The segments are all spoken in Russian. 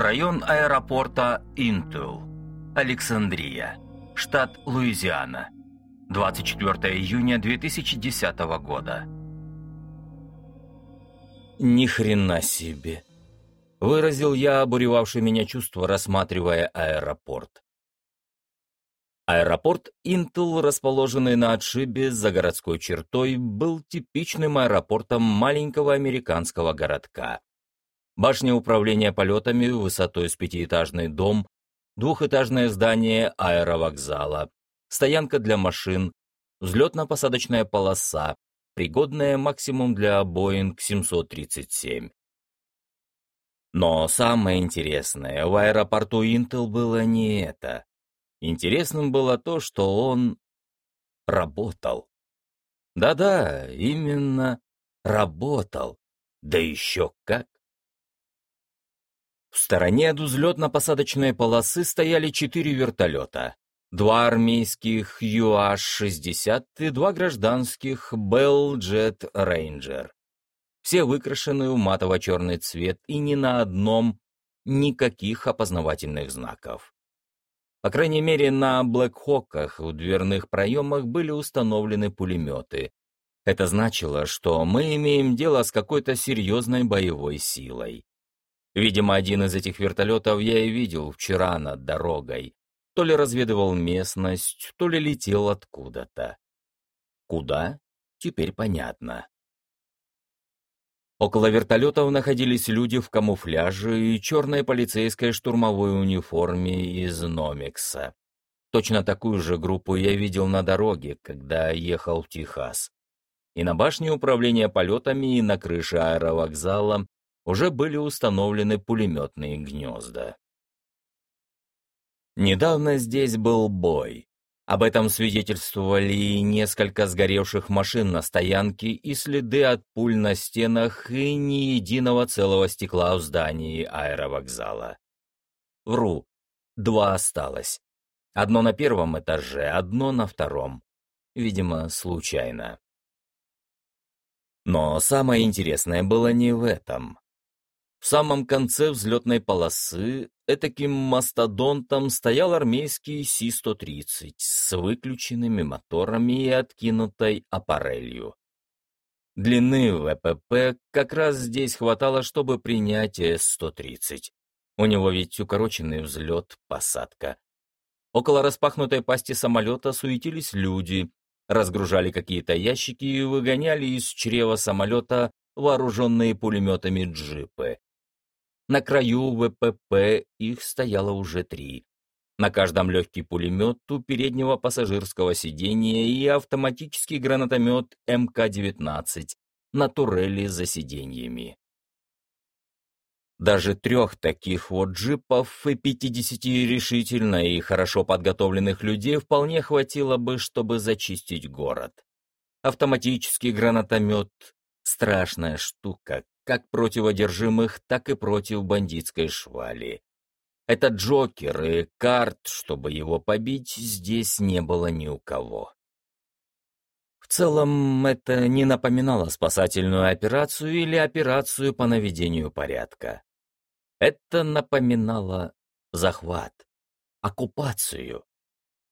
Район аэропорта Интл. Александрия. Штат Луизиана. 24 июня 2010 года. Ни хрена себе. Выразил я обуревавшее меня чувство, рассматривая аэропорт. Аэропорт Интл, расположенный на отшибе за городской чертой, был типичным аэропортом маленького американского городка. Башня управления полетами высотой с пятиэтажный дом, двухэтажное здание аэровокзала, стоянка для машин, взлетно-посадочная полоса, пригодная максимум для Boeing 737. Но самое интересное, в аэропорту Intel было не это. Интересным было то, что он работал. Да-да, именно работал. Да еще как. В стороне от взлетно-посадочной полосы стояли четыре вертолета. Два армейских UH-60 и два гражданских Bell Jet Ranger. Все выкрашены в матово-черный цвет и ни на одном никаких опознавательных знаков. По крайней мере, на Блэкхоках в дверных проемах были установлены пулеметы. Это значило, что мы имеем дело с какой-то серьезной боевой силой. Видимо, один из этих вертолетов я и видел вчера над дорогой. То ли разведывал местность, то ли летел откуда-то. Куда? Теперь понятно. Около вертолетов находились люди в камуфляже и черной полицейской штурмовой униформе из Номикса. Точно такую же группу я видел на дороге, когда ехал в Техас. И на башне управления полетами, и на крыше аэровокзала уже были установлены пулеметные гнезда. Недавно здесь был бой. Об этом свидетельствовали и несколько сгоревших машин на стоянке и следы от пуль на стенах и ни единого целого стекла в здании аэровокзала. Вру, два осталось. Одно на первом этаже, одно на втором. Видимо, случайно. Но самое интересное было не в этом. В самом конце взлетной полосы этаким мастодонтом стоял армейский Си-130 с выключенными моторами и откинутой аппарелью. Длины ВПП как раз здесь хватало, чтобы принять С-130. У него ведь укороченный взлет, посадка. Около распахнутой пасти самолета суетились люди, разгружали какие-то ящики и выгоняли из чрева самолета вооруженные пулеметами джипы. На краю ВПП их стояло уже три. На каждом легкий пулемет у переднего пассажирского сидения и автоматический гранатомет МК-19 на турели за сиденьями. Даже трех таких вот джипов и 50 решительно и хорошо подготовленных людей вполне хватило бы, чтобы зачистить город. Автоматический гранатомет — страшная штука, как против одержимых, так и против бандитской швали. Это Джокер и карт, чтобы его побить, здесь не было ни у кого. В целом, это не напоминало спасательную операцию или операцию по наведению порядка. Это напоминало захват, оккупацию.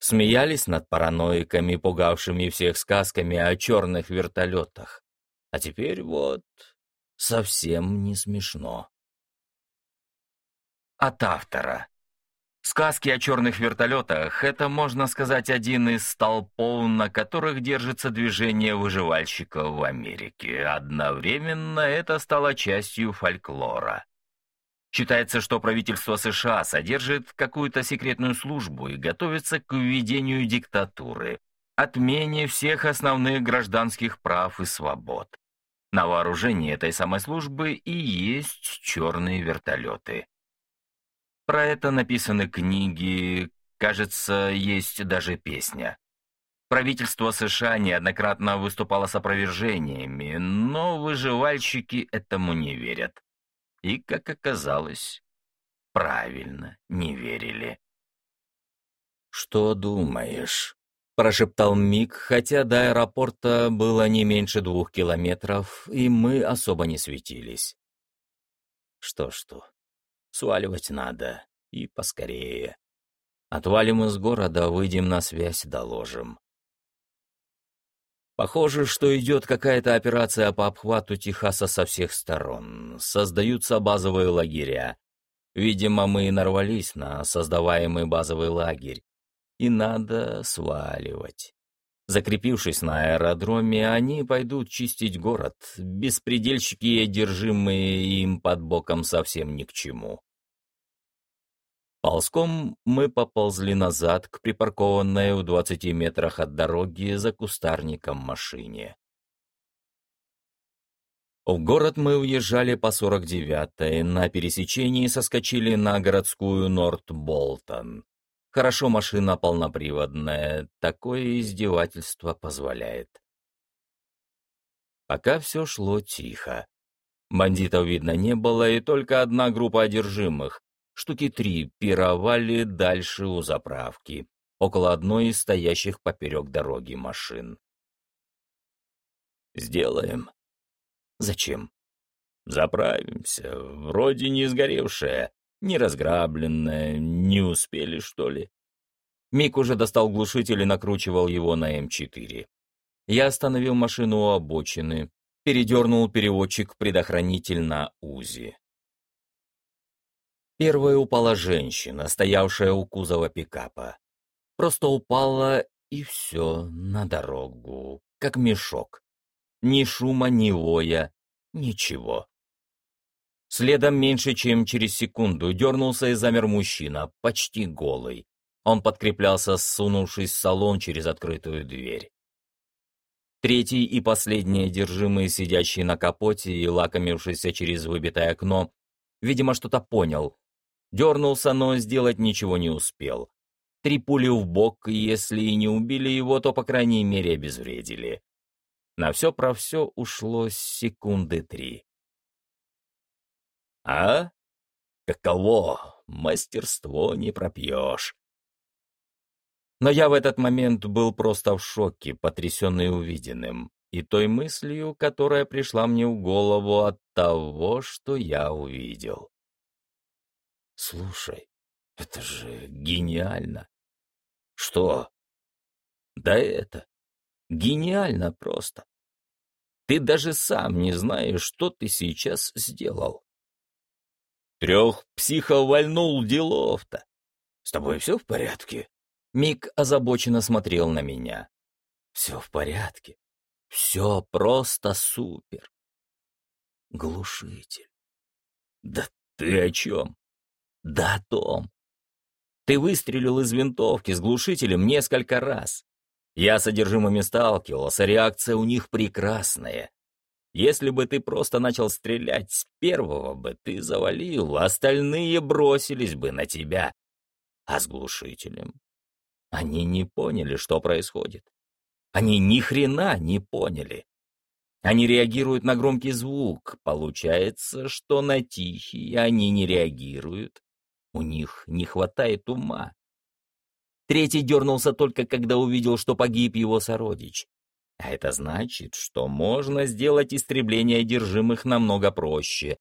Смеялись над параноиками, пугавшими всех сказками о черных вертолетах. А теперь вот совсем не смешно. От автора. Сказки о черных вертолетах — это, можно сказать, один из столпов, на которых держится движение выживальщиков в Америке. Одновременно это стало частью фольклора. Считается, что правительство США содержит какую-то секретную службу и готовится к введению диктатуры, отмене всех основных гражданских прав и свобод. На вооружении этой самой службы и есть черные вертолеты. Про это написаны книги, кажется, есть даже песня. Правительство США неоднократно выступало с опровержениями, но выживальщики этому не верят. И, как оказалось, правильно не верили. «Что думаешь?» Прошептал Мик, хотя до аэропорта было не меньше двух километров, и мы особо не светились. Что-что. Сваливать надо. И поскорее. Отвалим из города, выйдем на связь, доложим. Похоже, что идет какая-то операция по обхвату Техаса со всех сторон. Создаются базовые лагеря. Видимо, мы нарвались на создаваемый базовый лагерь. И надо сваливать. Закрепившись на аэродроме, они пойдут чистить город. Беспредельщики, одержимые им под боком, совсем ни к чему. Ползком мы поползли назад к припаркованной в 20 метрах от дороги за кустарником машине. В город мы уезжали по 49-й, на пересечении соскочили на городскую Норт-Болтон. Хорошо машина полноприводная, такое издевательство позволяет. Пока все шло тихо. Бандитов видно не было, и только одна группа одержимых, штуки три пировали дальше у заправки, около одной из стоящих поперек дороги машин. «Сделаем». «Зачем?» «Заправимся. Вроде не сгоревшая, не разграбленная, не успели, что ли?» Мик уже достал глушитель и накручивал его на М4. Я остановил машину у обочины, передернул переводчик-предохранитель на УЗИ. Первая упала женщина, стоявшая у кузова пикапа. Просто упала и все на дорогу, как мешок. Ни шума, ни воя, ничего. Следом меньше, чем через секунду, дернулся и замер мужчина, почти голый. Он подкреплялся, сунувшись в салон через открытую дверь. Третий и последний одержимый, сидящий на капоте и лакомившийся через выбитое окно, видимо, что-то понял Дернулся, но сделать ничего не успел. Три пули в бок, если и не убили его, то, по крайней мере, обезвредили. На все про все ушло секунды три. «А? Каково? Мастерство не пропьешь». Но я в этот момент был просто в шоке, потрясенный увиденным, и той мыслью, которая пришла мне в голову от того, что я увидел. Слушай, это же гениально. Что? Да это. Гениально просто. Ты даже сам не знаешь, что ты сейчас сделал. Трех психов вальнул делов-то. С тобой все в порядке? Мик озабоченно смотрел на меня. Все в порядке. Все просто супер. Глушитель. Да ты о чем? Да, Том. Ты выстрелил из винтовки с глушителем несколько раз. Я содержимыми сталкивался, реакция у них прекрасная. Если бы ты просто начал стрелять с первого бы, ты завалил, остальные бросились бы на тебя. А с глушителем? Они не поняли, что происходит. Они ни хрена не поняли. Они реагируют на громкий звук. Получается, что на тихий они не реагируют, у них не хватает ума. Третий дернулся только когда увидел, что погиб его сородич. А это значит, что можно сделать истребление одержимых намного проще.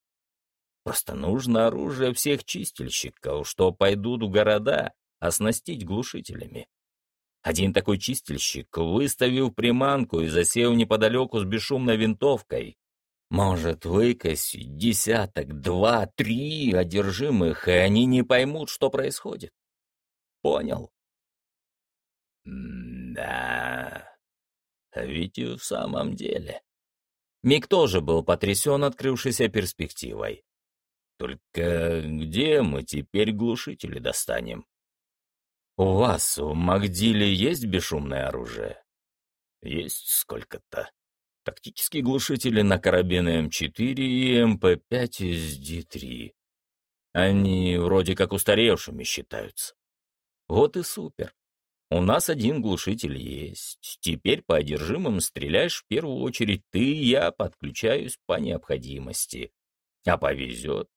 Просто нужно оружие всех чистильщиков, что пойдут в города оснастить глушителями. Один такой чистильщик, выставив приманку и засев неподалеку с бесшумной винтовкой, может выкосить десяток, два, три одержимых, и они не поймут, что происходит. Понял? да, ведь и в самом деле. Мик тоже был потрясен открывшейся перспективой. Только где мы теперь глушители достанем? У вас в Макдилле есть бесшумное оружие? Есть сколько-то тактические глушители на карабины М4 и МП5 СД3. Они вроде как устаревшими считаются. Вот и супер. У нас один глушитель есть. Теперь по одержимым стреляешь в первую очередь ты, я подключаюсь по необходимости. А повезет.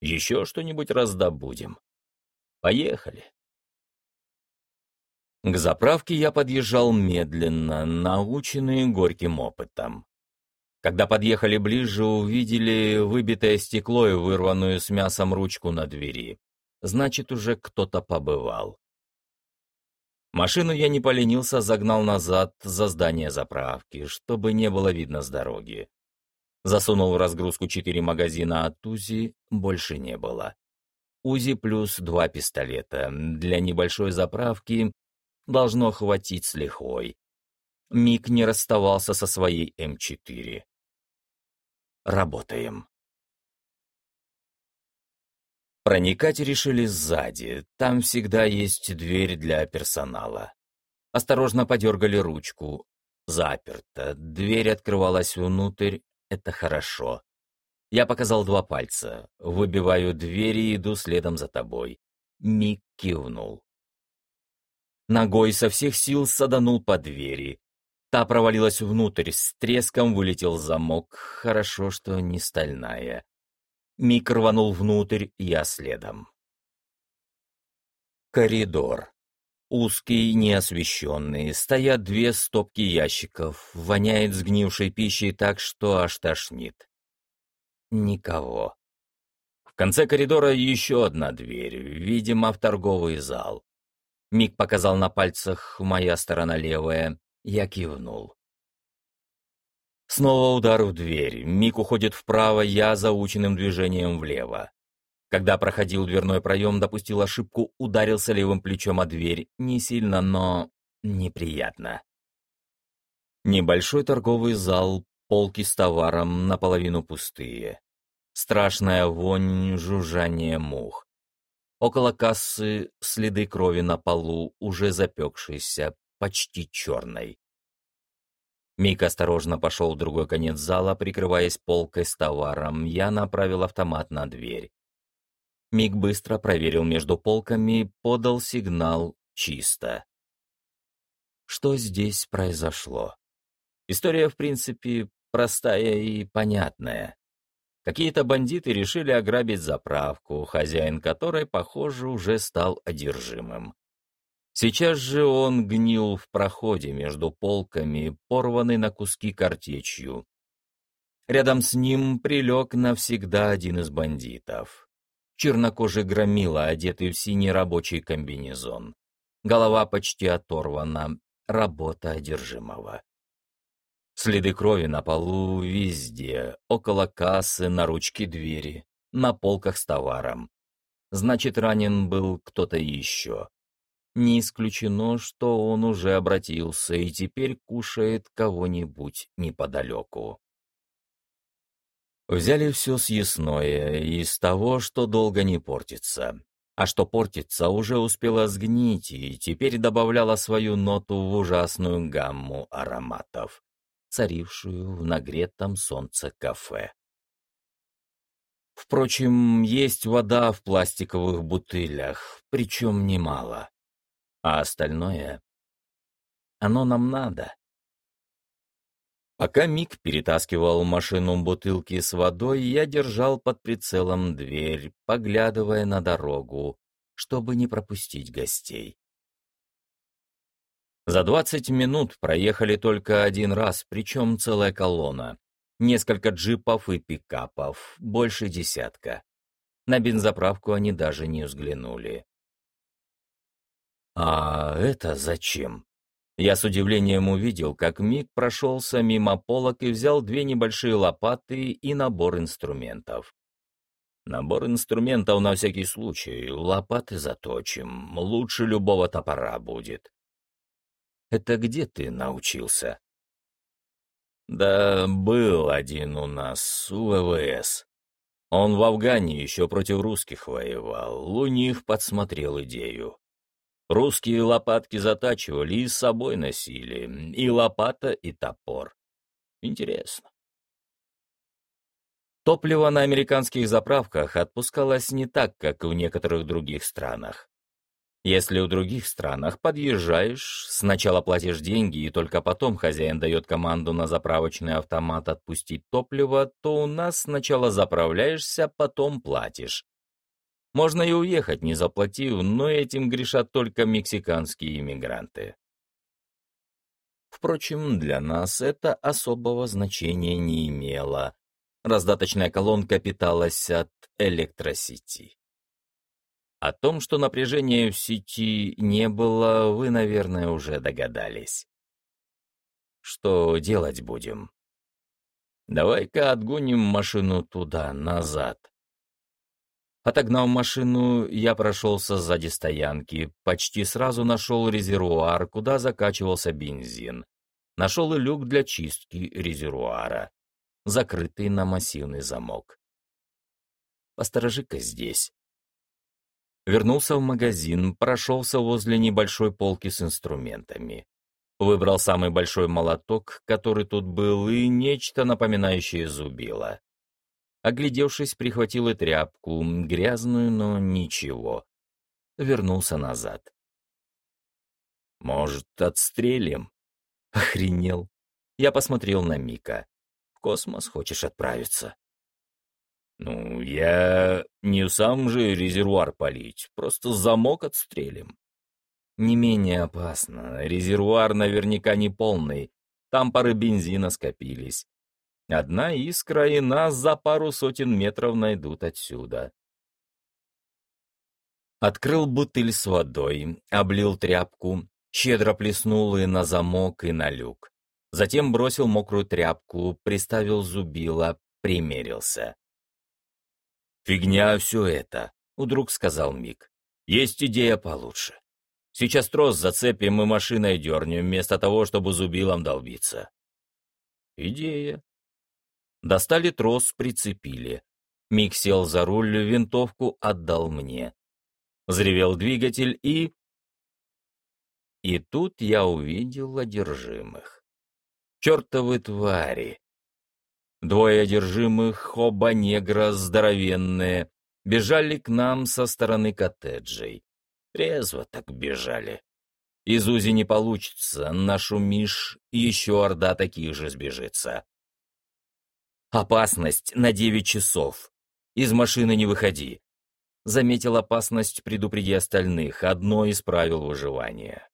Еще что-нибудь раздобудем. Поехали. К заправке я подъезжал медленно, наученный горьким опытом. Когда подъехали ближе, увидели выбитое стекло и вырванную с мясом ручку на двери. Значит, уже кто-то побывал. Машину я не поленился, загнал назад за здание заправки, чтобы не было видно с дороги. Засунул в разгрузку четыре магазина от УЗИ, больше не было. УЗИ плюс два пистолета. Для небольшой заправки должно хватить с лихвой. Мик не расставался со своей М4. Работаем. Проникать решили сзади, там всегда есть дверь для персонала. Осторожно подергали ручку. Заперто. Дверь открывалась внутрь, это хорошо. Я показал два пальца. Выбиваю дверь и иду следом за тобой. Мик кивнул. Ногой со всех сил саданул по двери. Та провалилась внутрь, с треском вылетел замок. Хорошо, что не стальная. Мик рванул внутрь, я следом. Коридор. Узкий, неосвещенный, стоят две стопки ящиков, воняет сгнившей пищей так, что аж тошнит. Никого. В конце коридора еще одна дверь, видимо, в торговый зал. Мик показал на пальцах «моя сторона левая», я кивнул. Снова удар в дверь. Мик уходит вправо, я заученным движением влево. Когда проходил дверной проем, допустил ошибку, ударился левым плечом о дверь. Не сильно, но неприятно. Небольшой торговый зал, полки с товаром наполовину пустые. Страшная вонь, жужжание мух. Около кассы следы крови на полу, уже запекшейся, почти черной. Мик осторожно пошел в другой конец зала, прикрываясь полкой с товаром. Я направил автомат на дверь. Мик быстро проверил между полками, подал сигнал «чисто». Что здесь произошло? История, в принципе, простая и понятная. Какие-то бандиты решили ограбить заправку, хозяин которой, похоже, уже стал одержимым. Сейчас же он гнил в проходе между полками, порванный на куски картечью. Рядом с ним прилег навсегда один из бандитов. Чернокожий громила, одетый в синий рабочий комбинезон. Голова почти оторвана, работа одержимого. Следы крови на полу везде, около кассы, на ручке двери, на полках с товаром. Значит, ранен был кто-то еще. Не исключено, что он уже обратился и теперь кушает кого-нибудь неподалеку. Взяли все съестное из того, что долго не портится. А что портится, уже успела сгнить и теперь добавляла свою ноту в ужасную гамму ароматов, царившую в нагретом солнце кафе. Впрочем, есть вода в пластиковых бутылях, причем немало. А остальное... Оно нам надо. Пока Мик перетаскивал машину бутылки с водой, я держал под прицелом дверь, поглядывая на дорогу, чтобы не пропустить гостей. За двадцать минут проехали только один раз, причем целая колонна. Несколько джипов и пикапов, больше десятка. На бензоправку они даже не взглянули. «А это зачем?» Я с удивлением увидел, как Мик прошелся мимо полок и взял две небольшие лопаты и набор инструментов. Набор инструментов на всякий случай, лопаты заточим, лучше любого топора будет. Это где ты научился? Да был один у нас, у ВВС. Он в Афгане еще против русских воевал, у них подсмотрел идею. Русские лопатки затачивали и с собой носили, и лопата, и топор. Интересно. Топливо на американских заправках отпускалось не так, как в некоторых других странах. Если в других странах подъезжаешь, сначала платишь деньги, и только потом хозяин дает команду на заправочный автомат отпустить топливо, то у нас сначала заправляешься, потом платишь. Можно и уехать, не заплатив, но этим грешат только мексиканские иммигранты. Впрочем, для нас это особого значения не имело. Раздаточная колонка питалась от электросети. О том, что напряжения в сети не было, вы, наверное, уже догадались. Что делать будем? Давай-ка отгоним машину туда, назад. Отогнав машину, я прошелся сзади стоянки, почти сразу нашел резервуар, куда закачивался бензин. Нашел и люк для чистки резервуара, закрытый на массивный замок. Посторожи-ка здесь. Вернулся в магазин, прошелся возле небольшой полки с инструментами. Выбрал самый большой молоток, который тут был, и нечто напоминающее зубило. Оглядевшись, прихватил и тряпку, грязную, но ничего. Вернулся назад. «Может, отстрелим?» Охренел. Я посмотрел на Мика. «В космос хочешь отправиться?» «Ну, я не сам же резервуар полить, просто замок отстрелим». «Не менее опасно. Резервуар наверняка не полный. Там пары бензина скопились. Одна искра, и нас за пару сотен метров найдут отсюда». Открыл бутыль с водой, облил тряпку, щедро плеснул и на замок, и на люк. Затем бросил мокрую тряпку, приставил зубило, примерился. «Фигня все это», — вдруг сказал Мик. «Есть идея получше. Сейчас трос зацепим и машиной дернем, вместо того, чтобы зубилом долбиться». «Идея». Достали трос, прицепили. Мик сел за руль, винтовку отдал мне. Взревел двигатель и... И тут я увидел одержимых. Чертовы твари! Двое одержимых, оба негра, здоровенные, бежали к нам со стороны коттеджей. Резво так бежали. Из Узи не получится, нашу Миш еще орда таких же сбежится. Опасность на девять часов. Из машины не выходи. Заметил опасность, предупреди остальных, одно из правил выживания.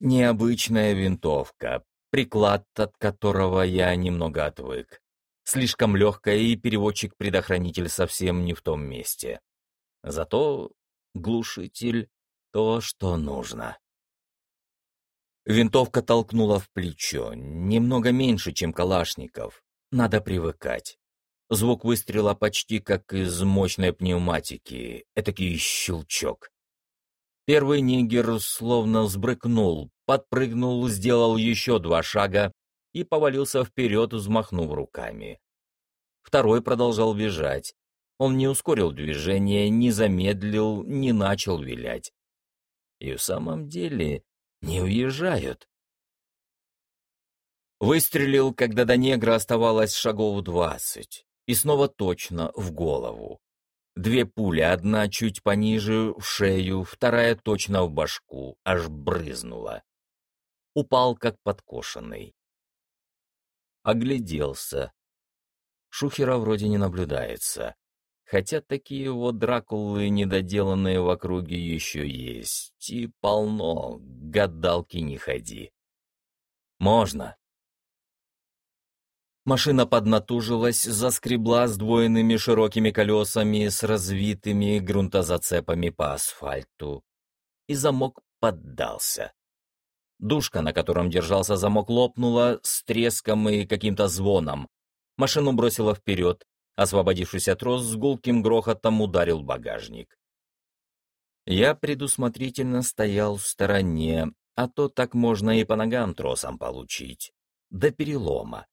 Необычная винтовка, приклад от которого я немного отвык. Слишком легкая, и переводчик-предохранитель совсем не в том месте. Зато глушитель — то, что нужно. Винтовка толкнула в плечо, немного меньше, чем Калашников. Надо привыкать. Звук выстрела почти как из мощной пневматики, этакий щелчок. Первый нигер словно взбрыкнул, подпрыгнул, сделал еще два шага и повалился вперед, взмахнув руками. Второй продолжал бежать. Он не ускорил движение, не замедлил, не начал вилять. И в самом деле не уезжают. Выстрелил, когда до негра оставалось шагов двадцать, и снова точно в голову. Две пули, одна чуть пониже, в шею, вторая точно в башку, аж брызнула. Упал, как подкошенный. Огляделся. Шухера вроде не наблюдается. Хотя такие вот Дракулы, недоделанные в округе, еще есть. И полно, гадалки не ходи. Можно. Машина поднатужилась, заскребла сдвоенными широкими колесами с развитыми грунтозацепами по асфальту. И замок поддался. Душка, на котором держался замок, лопнула с треском и каким-то звоном. Машину бросила вперед. Освободившийся трос с гулким грохотом ударил багажник. Я предусмотрительно стоял в стороне, а то так можно и по ногам тросом получить. До перелома.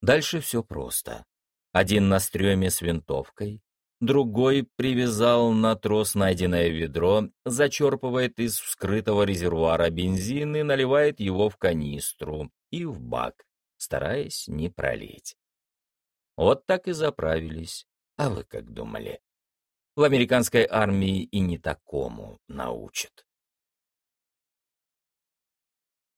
Дальше все просто. Один на стреме с винтовкой, другой привязал на трос найденное ведро, зачерпывает из вскрытого резервуара бензин и наливает его в канистру и в бак, стараясь не пролить. Вот так и заправились. А вы как думали? В американской армии и не такому научат.